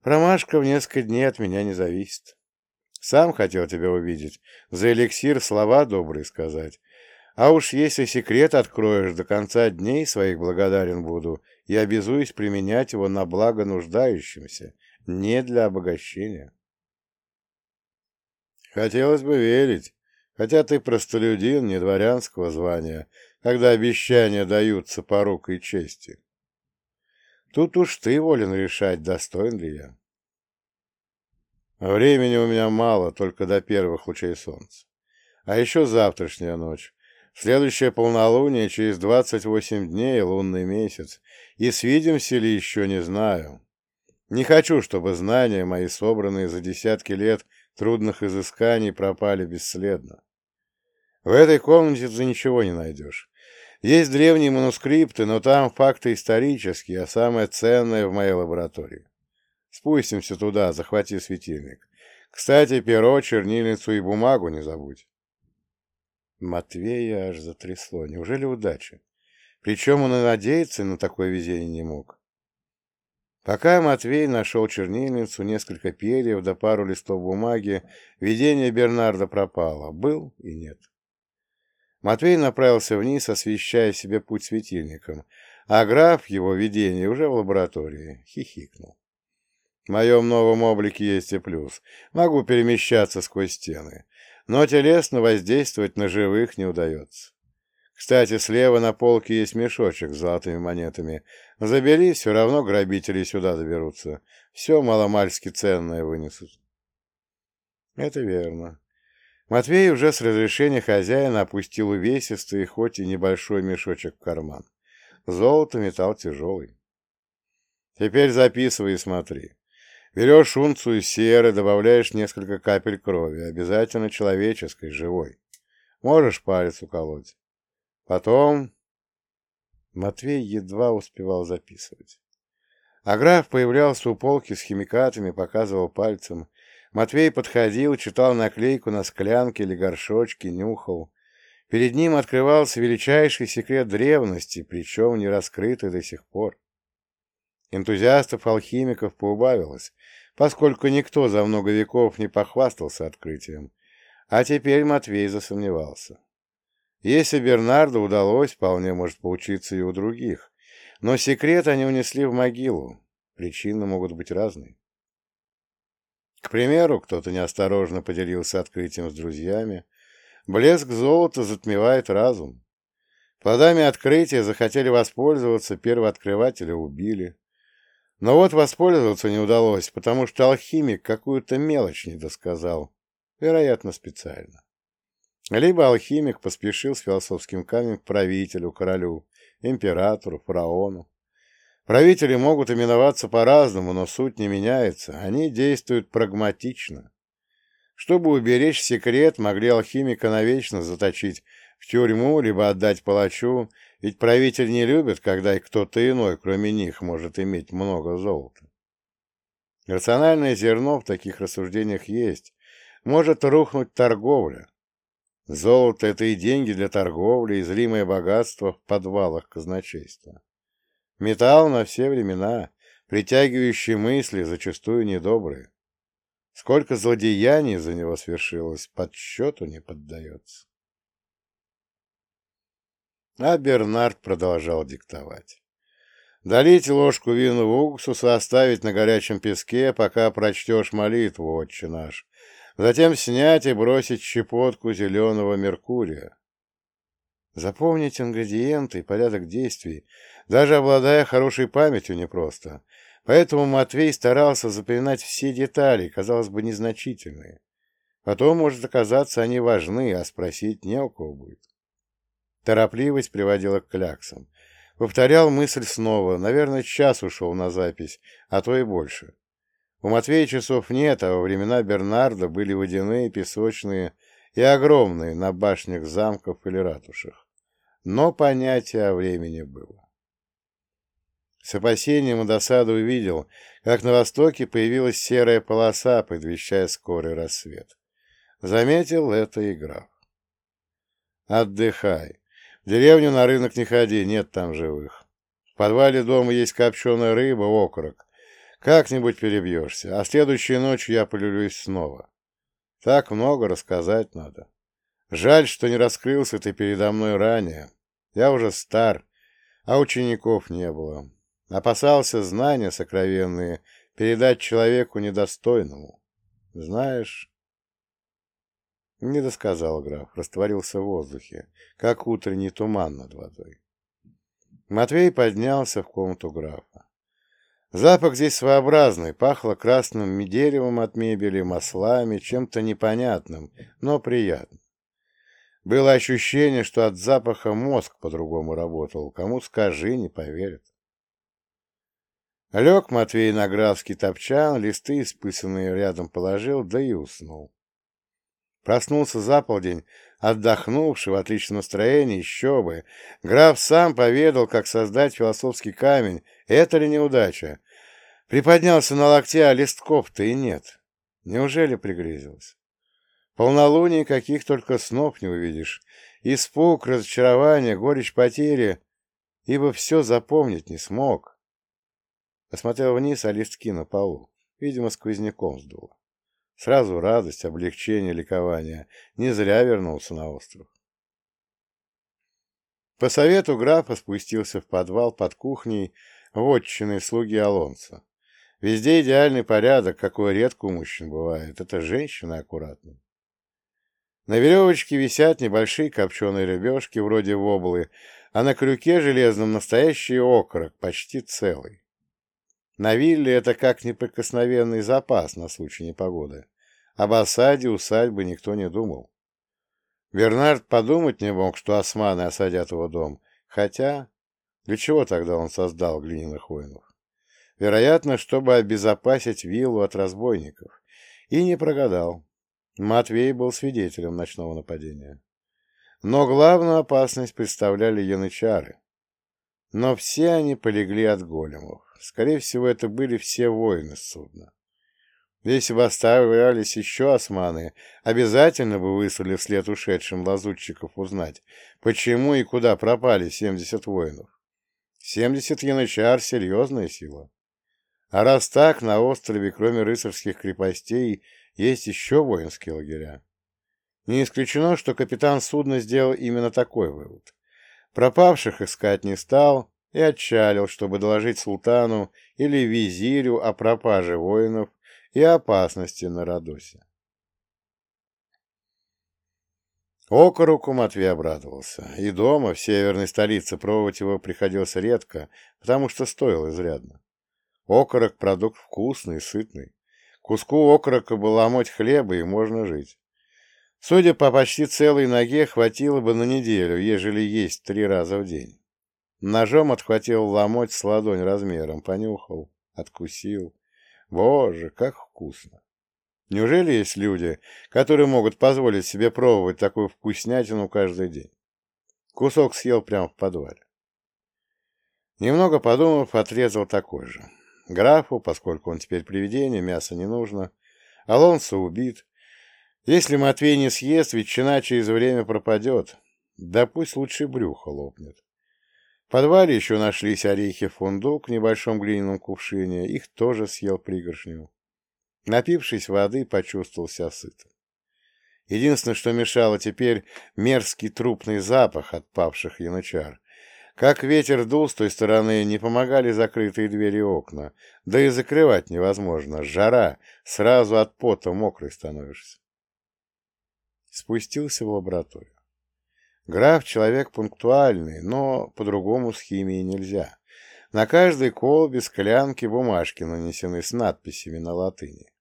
Промашка в несколько дней от меня не зависит. Сам хотел тебя увидеть, за эликсир слова добрые сказать. А уж если секрет откроешь, до конца дней своих благодарен буду и обязуюсь применять его на благо нуждающимся, не для обогащения. Хотелось бы верить, хотя ты простолюдин не дворянского звания, когда обещания даются по рукой чести. Тут уж ты волен решать, достоин ли я. Времени у меня мало, только до первых лучей солнца. А еще завтрашняя ночь. Следующее полнолуние через двадцать восемь дней, лунный месяц. И свидимся ли еще, не знаю. Не хочу, чтобы знания мои, собранные за десятки лет, трудных изысканий пропали бесследно. В этой комнате ты ничего не найдешь. Есть древние манускрипты, но там факты исторические, а самое ценное в моей лаборатории. Спустимся туда, захвати светильник. Кстати, перо, чернильницу и бумагу не забудь. Матвея аж затрясло. Неужели удача? Причем он и надеяться на такое везение не мог. Пока Матвей нашел чернильницу, несколько перьев да пару листов бумаги, видение Бернарда пропало. Был и нет. Матвей направился вниз, освещая себе путь светильником, а граф, его видение, уже в лаборатории, хихикнул. В моем новом облике есть и плюс. Могу перемещаться сквозь стены, но телесно воздействовать на живых не удается. Кстати, слева на полке есть мешочек с золотыми монетами. Забери, все равно грабители сюда доберутся. Все маломальски ценное вынесут. Это верно. Матвей уже с разрешения хозяина опустил увесистый, хоть и небольшой мешочек в карман. Золото металл тяжелый. Теперь записывай и смотри. Берешь унцию серы, добавляешь несколько капель крови, обязательно человеческой, живой. Можешь палец уколоть. Потом... Матвей едва успевал записывать. А граф появлялся у полки с химикатами, показывал пальцем. Матвей подходил, читал наклейку на склянке или горшочке, нюхал. Перед ним открывался величайший секрет древности, причем не раскрытый до сих пор. Энтузиастов-алхимиков поубавилось, поскольку никто за много веков не похвастался открытием, а теперь Матвей засомневался. Если Бернарду удалось, вполне может поучиться и у других, но секрет они унесли в могилу, причины могут быть разные. К примеру, кто-то неосторожно поделился открытием с друзьями, блеск золота затмевает разум. Плодами открытия захотели воспользоваться, первооткрывателя убили. Но вот воспользоваться не удалось, потому что алхимик какую-то мелочь не досказал, вероятно, специально. Либо алхимик поспешил с философским камнем к правителю, королю, императору, фараону. Правители могут именоваться по-разному, но суть не меняется, они действуют прагматично. Чтобы уберечь секрет, могли алхимика навечно заточить в тюрьму, либо отдать палачу, ведь правитель не любит, когда и кто-то иной, кроме них, может иметь много золота. Рациональное зерно в таких рассуждениях есть. Может рухнуть торговля. Золото — это и деньги для торговли, и зримое богатство в подвалах казначейства. Металл на все времена, притягивающий мысли, зачастую недобрые. Сколько злодеяний за него свершилось, подсчету не поддается. А Бернард продолжал диктовать. Долить ложку вина в уксус и оставить на горячем песке, пока прочтешь молитву, отче наш. Затем снять и бросить щепотку зеленого меркурия. Запомнить ингредиенты и порядок действий, даже обладая хорошей памятью, непросто. Поэтому Матвей старался запоминать все детали, казалось бы, незначительные. Потом, может оказаться, они важны, а спросить не у кого будет. Торопливость приводила к кляксам. Повторял мысль снова. Наверное, час ушел на запись, а то и больше. У Матвея часов нет, а во времена Бернарда были водяные, песочные и огромные на башнях замков или ратушах. Но понятие о времени было. С опасением и досадой увидел, как на востоке появилась серая полоса, предвещая скорый рассвет. Заметил это и граф. «Отдыхай. В деревню на рынок не ходи, нет там живых. В подвале дома есть копченая рыба, окорок. Как-нибудь перебьешься, а следующей ночью я полюлюсь снова. Так много рассказать надо. Жаль, что не раскрылся ты передо мной ранее. Я уже стар, а учеников не было. Опасался знания сокровенные передать человеку недостойному. Знаешь, не досказал граф, растворился в воздухе, как утренний туман над водой. Матвей поднялся в комнату графа. Запах здесь своеобразный, пахло красным деревом от мебели, маслами, чем-то непонятным, но приятным. Было ощущение, что от запаха мозг по-другому работал. Кому скажи, не поверят. Лег Матвей на графский топчан, листы испысанные рядом положил, да и уснул. Проснулся за полдень, отдохнувший, в отличном настроении, еще бы. Граф сам поведал, как создать философский камень. Это ли неудача? Приподнялся на локте, а листков-то и нет. Неужели пригрезилось? Полнолуние каких только снов не увидишь. Испуг, разочарование, горечь потери, ибо все запомнить не смог. Посмотрел вниз, а листки на полу. Видимо, сквозняком сдуло. Сразу радость, облегчение, ликование. Не зря вернулся на остров. По совету графа спустился в подвал под кухней вотчины слуги Алонса. Везде идеальный порядок, какой редко у мужчин бывает. Это женщины аккуратны. На веревочке висят небольшие копченые рыбешки, вроде воблы, а на крюке железном настоящий окорок, почти целый. На вилле это как неприкосновенный запас на случай непогоды. Об осаде усадьбы никто не думал. Бернард подумать не мог, что османы осадят его дом, хотя... Для чего тогда он создал глиняных воинов? Вероятно, чтобы обезопасить виллу от разбойников. И не прогадал. Матвей был свидетелем ночного нападения. Но главную опасность представляли янычары. Но все они полегли от големов. Скорее всего, это были все воины судна. Если бы оставались еще османы, обязательно бы выслали вслед ушедшим лазутчиков узнать, почему и куда пропали 70 воинов. 70 янычар — серьезная сила. А раз так, на острове, кроме рыцарских крепостей, есть еще воинские лагеря. Не исключено, что капитан судна сделал именно такой вывод. Пропавших искать не стал и отчалил, чтобы доложить султану или визирю о пропаже воинов и опасности на Родосе. Окоруку Матвей обрадовался. И дома, в северной столице, пробовать его приходилось редко, потому что стоил изрядно. Окорок — продукт вкусный, сытный. Куску окорока бы ломоть хлеба, и можно жить. Судя по почти целой ноге, хватило бы на неделю, ежели есть три раза в день. Ножом отхватил ломоть с ладонь размером, понюхал, откусил. Боже, как вкусно! Неужели есть люди, которые могут позволить себе пробовать такую вкуснятину каждый день? Кусок съел прямо в подвале. Немного подумав, отрезал такой же. Графу, поскольку он теперь привидение, мясо не нужно. Алонсо убит, если Матвей не съест, ветчина через время пропадет. Да пусть лучше брюхо лопнет. В подвале еще нашлись орехи фундук в небольшом глиняном кувшине. Их тоже съел пригоршню. Напившись воды, почувствовал себя сытым. Единственное, что мешало теперь, мерзкий трупный запах от павших янычар. Как ветер дул с той стороны, не помогали закрытые двери и окна. Да и закрывать невозможно. Жара, сразу от пота мокрый становишься спустился в лабораторию. Граф — человек пунктуальный, но по-другому с химией нельзя. На каждой колбе склянки бумажки нанесены с надписями на латыни.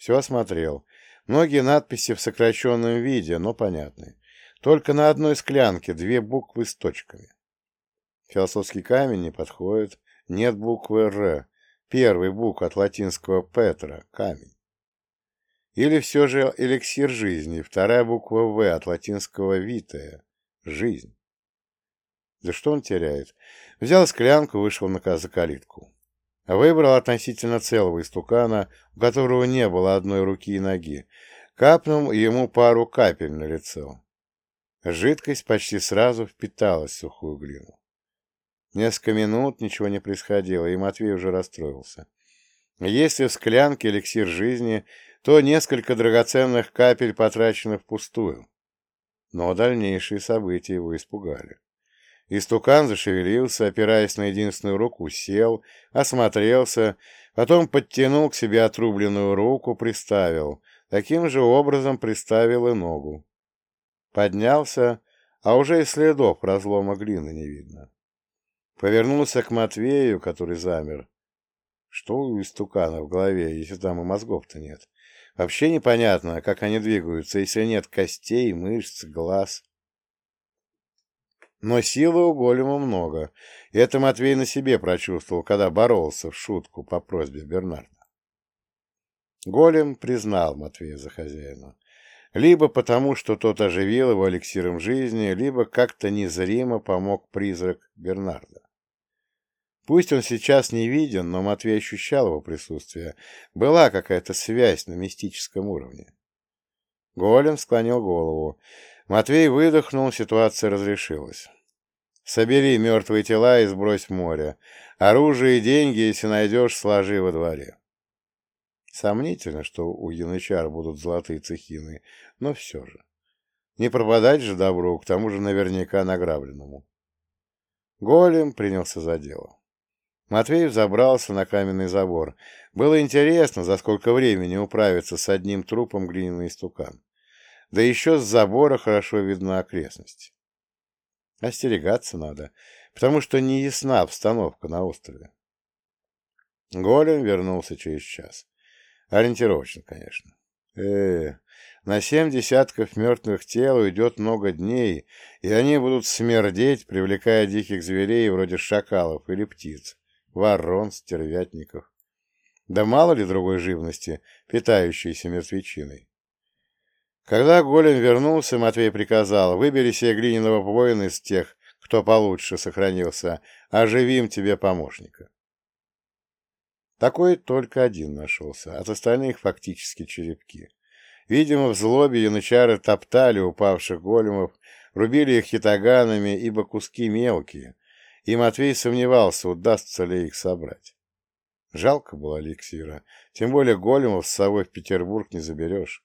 Все осмотрел. Многие надписи в сокращенном виде, но понятны. Только на одной склянке две буквы с точками. Философский камень не подходит. Нет буквы «Р». Первый букв от латинского «Петра» — камень. Или все же эликсир жизни, вторая буква «В» от латинского «витая» — жизнь. Да что он теряет? Взял склянку, вышел на за калитку. Выбрал относительно целого истукана, у которого не было одной руки и ноги. Капнул ему пару капель на лицо. Жидкость почти сразу впиталась в сухую глину. Несколько минут ничего не происходило, и Матвей уже расстроился. Если в склянке эликсир жизни, то несколько драгоценных капель потрачено впустую. Но дальнейшие события его испугали. Истукан зашевелился, опираясь на единственную руку, сел, осмотрелся, потом подтянул к себе отрубленную руку, приставил. Таким же образом приставил и ногу. Поднялся, а уже и следов разлома глины не видно. Повернулся к Матвею, который замер. Что у истукана в голове, если там и мозгов-то нет? Вообще непонятно, как они двигаются, если нет костей, мышц, глаз. Но силы у голема много, это Матвей на себе прочувствовал, когда боролся в шутку по просьбе Бернарда. Голем признал Матвея за хозяина. Либо потому, что тот оживил его эликсиром жизни, либо как-то незримо помог призрак Бернарда. Пусть он сейчас не виден, но Матвей ощущал его присутствие. Была какая-то связь на мистическом уровне. Голем склонил голову. Матвей выдохнул, ситуация разрешилась. Собери мертвые тела и сбрось в море. Оружие и деньги, если найдешь, сложи во дворе. Сомнительно, что у янычар будут золотые цехины, но все же. Не пропадать же добру, к тому же наверняка награбленному. Голем принялся за дело. Матвей забрался на каменный забор. Было интересно, за сколько времени управиться с одним трупом глиняный истукан. Да еще с забора хорошо видна окрестность. Остерегаться надо, потому что не ясна обстановка на острове. Голем вернулся через час. Ориентировочно, конечно. Э, на семь десятков мертвых тел уйдет много дней, и они будут смердеть, привлекая диких зверей вроде шакалов или птиц ворон, стервятников. Да мало ли другой живности, питающейся мертвечиной. Когда голем вернулся, Матвей приказал, выбери себе глиняного воина из тех, кто получше сохранился, оживим тебе помощника. Такой только один нашелся, от остальных фактически черепки. Видимо, в злобе янычары топтали упавших големов, рубили их хитаганами, ибо куски мелкие, и Матвей сомневался, удастся ли их собрать. Жалко было эликсира, тем более големов с собой в Петербург не заберешь.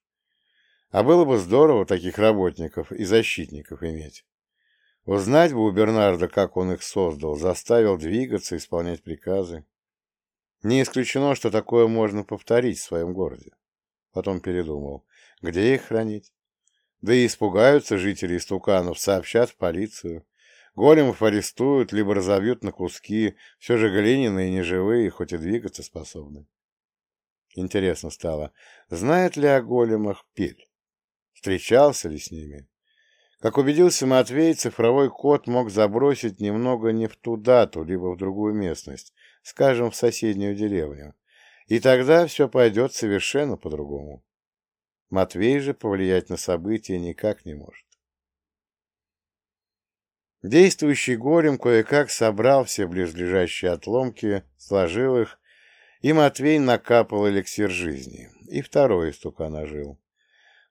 А было бы здорово таких работников и защитников иметь. Узнать бы у Бернарда, как он их создал, заставил двигаться, исполнять приказы. Не исключено, что такое можно повторить в своем городе. Потом передумал. Где их хранить? Да и испугаются жители Истуканов, сообщат в полицию. Големов арестуют, либо разобьют на куски, все же глиняные, неживые, хоть и двигаться способны. Интересно стало, знает ли о големах Пель? Встречался ли с ними? Как убедился Матвей, цифровой код мог забросить немного не в ту дату, либо в другую местность, скажем, в соседнюю деревню. И тогда все пойдет совершенно по-другому. Матвей же повлиять на события никак не может. Действующий горем кое-как собрал все близлежащие отломки, сложил их, и Матвей накапал эликсир жизни, и второй истукан ожил.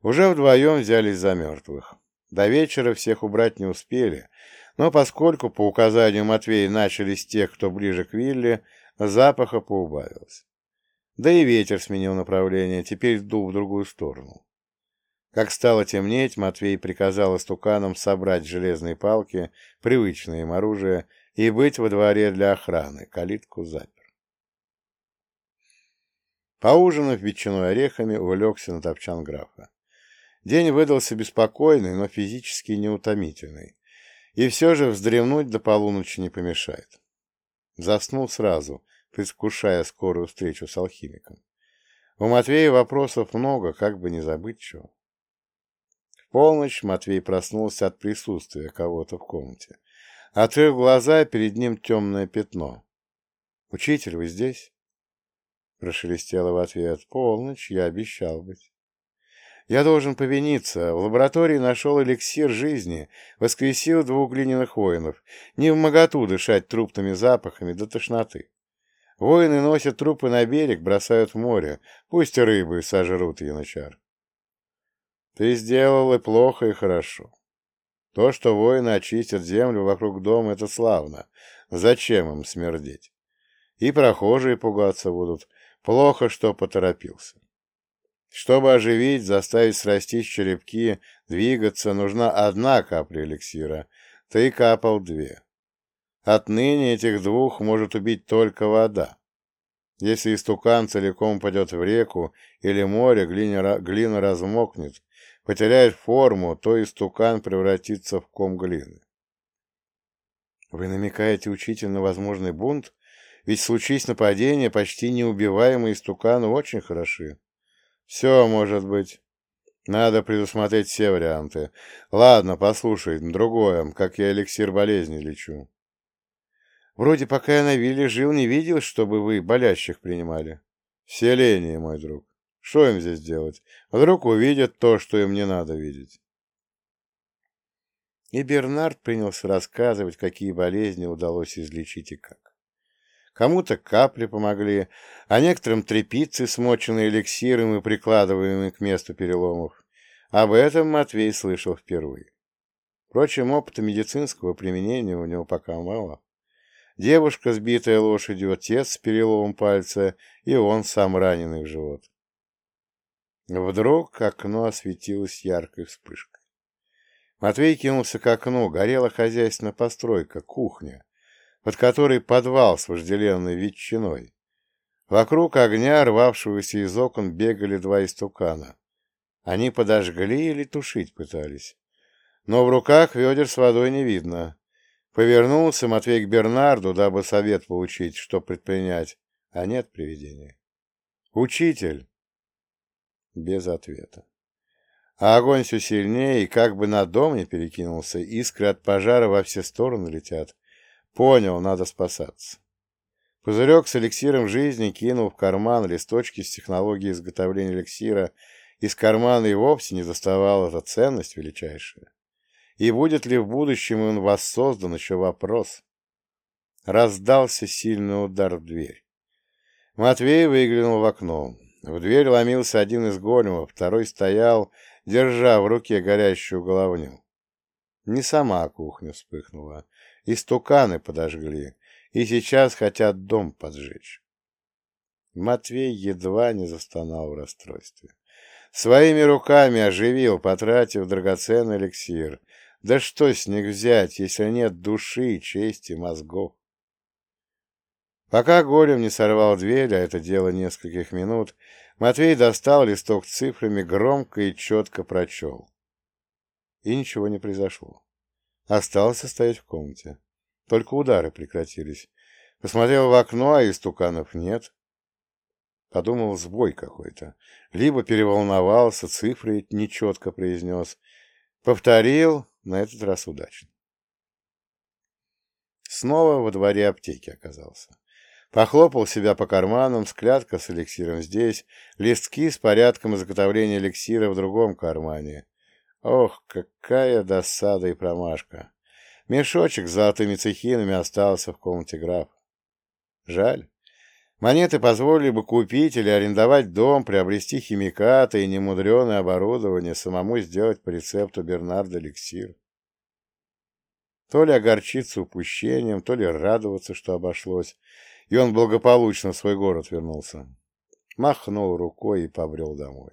Уже вдвоем взялись за мертвых. До вечера всех убрать не успели, но поскольку по указанию Матвея начались тех, кто ближе к вилле, запаха поубавилось. Да и ветер сменил направление, теперь дул в другую сторону. Как стало темнеть, Матвей приказал истуканам собрать железные палки, привычное им оружие, и быть во дворе для охраны, калитку запер. Поужинав ветчиной орехами, улегся на топчан графа. День выдался беспокойный, но физически неутомительный, и все же вздремнуть до полуночи не помешает. Заснул сразу, предвкушая скорую встречу с алхимиком. У Матвея вопросов много, как бы не забыть чего. В полночь Матвей проснулся от присутствия кого-то в комнате. Открыл глаза, перед ним темное пятно. «Учитель, вы здесь?» Прошелестело в ответ. «Полночь, я обещал быть». «Я должен повиниться. В лаборатории нашел эликсир жизни, воскресил двух глиняных воинов. Не в моготу дышать трупными запахами до тошноты. Воины носят трупы на берег, бросают в море. Пусть рыбы сожрут янычар. Ты сделал и плохо, и хорошо. То, что воины очистят землю вокруг дома, это славно. Зачем им смердеть? И прохожие пугаться будут. Плохо, что поторопился. Чтобы оживить, заставить срастись черепки, двигаться, нужна одна капля эликсира. Ты капал две. Отныне этих двух может убить только вода. Если истукан целиком пойдет в реку или море, глина, глина размокнет, потеряет форму, то истукан превратится в ком глины. Вы намекаете, учитель, на возможный бунт? Ведь случись нападение, почти неубиваемые истуканы очень хороши. Все может быть. Надо предусмотреть все варианты. Ладно, послушай, другое, как я эликсир болезни лечу. Вроде пока я на вилле жил, не видел, чтобы вы болящих принимали. Селение, мой друг. Что им здесь делать? Вдруг увидят то, что им не надо видеть. И Бернард принялся рассказывать, какие болезни удалось излечить и как. Кому-то капли помогли, а некоторым трепицы, смоченные эликсиром и прикладываемые к месту переломов. Об этом Матвей слышал впервые. Впрочем, опыта медицинского применения у него пока мало. Девушка, сбитая лошадью, отец с переломом пальца, и он сам раненый в живот. Вдруг окно осветилось яркой вспышкой. Матвей кинулся к окну, горела хозяйственная постройка, кухня, под которой подвал с вожделенной ветчиной. Вокруг огня, рвавшегося из окон, бегали два истукана. Они подожгли или тушить пытались. Но в руках ведер с водой не видно. Повернулся Матвей к Бернарду, дабы совет получить, что предпринять, а нет привидения. «Учитель!» Без ответа. А огонь все сильнее, и как бы на дом не перекинулся, искры от пожара во все стороны летят. Понял, надо спасаться. Пузырек с эликсиром жизни кинул в карман листочки с технологией изготовления эликсира. Из кармана и вовсе не доставал эта ценность величайшая. И будет ли в будущем он воссоздан, еще вопрос. Раздался сильный удар в дверь. Матвей выглянул в окно. В дверь ломился один из големов, второй стоял, держа в руке горящую головню. Не сама кухня вспыхнула, и стуканы подожгли, и сейчас хотят дом поджечь. Матвей едва не застонал в расстройстве. Своими руками оживил, потратив драгоценный эликсир. Да что с них взять, если нет души, чести, мозгов? Пока голем не сорвал дверь, а это дело нескольких минут, Матвей достал листок цифрами, громко и четко прочел. И ничего не произошло. Остался стоять в комнате. Только удары прекратились. Посмотрел в окно, а истуканов нет. Подумал, сбой какой-то. Либо переволновался, цифры нечетко произнес. Повторил, на этот раз удачно. Снова во дворе аптеки оказался. Похлопал себя по карманам, склядка с эликсиром здесь, листки с порядком изготовления эликсира в другом кармане. Ох, какая досада и промашка! Мешочек с золотыми цехинами остался в комнате графа. Жаль. Монеты позволили бы купить или арендовать дом, приобрести химикаты и немудреное оборудование, самому сделать по рецепту Бернарда эликсир. То ли огорчиться упущением, то ли радоваться, что обошлось, и он благополучно в свой город вернулся. Махнул рукой и побрел домой.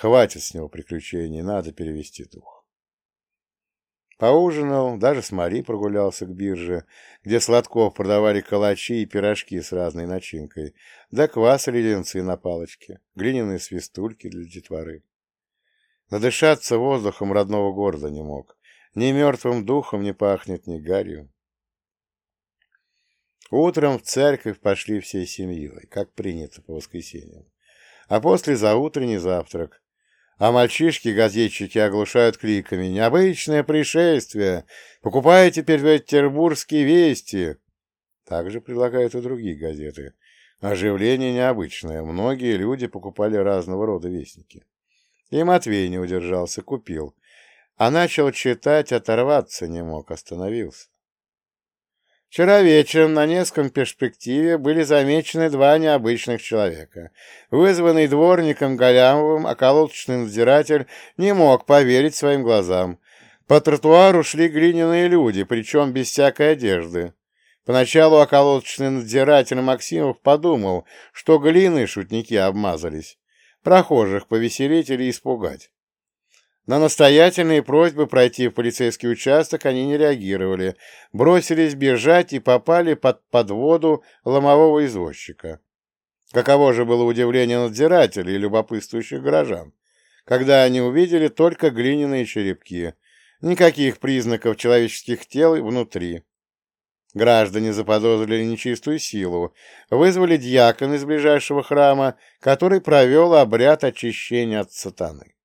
Хватит с него приключений, надо перевести дух. Поужинал, даже с Мари прогулялся к бирже, где Сладков продавали калачи и пирожки с разной начинкой, да квас и леденцы на палочке, глиняные свистульки для детворы. Надышаться воздухом родного города не мог. Ни мертвым духом не пахнет, ни гарью. Утром в церковь пошли всей семьей, как принято по воскресеньям. А после заутренний завтрак. А мальчишки-газетчики оглушают криками «Необычное пришествие! Покупайте петербургские вести!» Также предлагают и другие газеты. Оживление необычное. Многие люди покупали разного рода вестники. И Матвей не удержался, купил. А начал читать, оторваться не мог, остановился. Вчера вечером на Невском перспективе были замечены два необычных человека. Вызванный дворником Галямовым, околоточный надзиратель не мог поверить своим глазам. По тротуару шли глиняные люди, причем без всякой одежды. Поначалу околоточный надзиратель Максимов подумал, что глиной шутники обмазались. Прохожих повеселить или испугать. На настоятельные просьбы пройти в полицейский участок они не реагировали, бросились бежать и попали под подводу ломового извозчика. Каково же было удивление надзирателей и любопытствующих горожан, когда они увидели только глиняные черепки, никаких признаков человеческих тел внутри. Граждане заподозрили нечистую силу, вызвали дьякона из ближайшего храма, который провел обряд очищения от сатаны.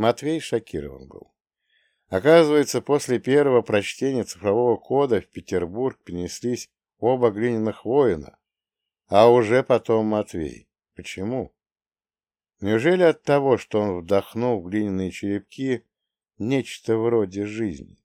Матвей шокирован был. Оказывается, после первого прочтения цифрового кода в Петербург перенеслись оба глиняных воина, а уже потом Матвей. Почему? Неужели от того, что он вдохнул в глиняные черепки нечто вроде жизни?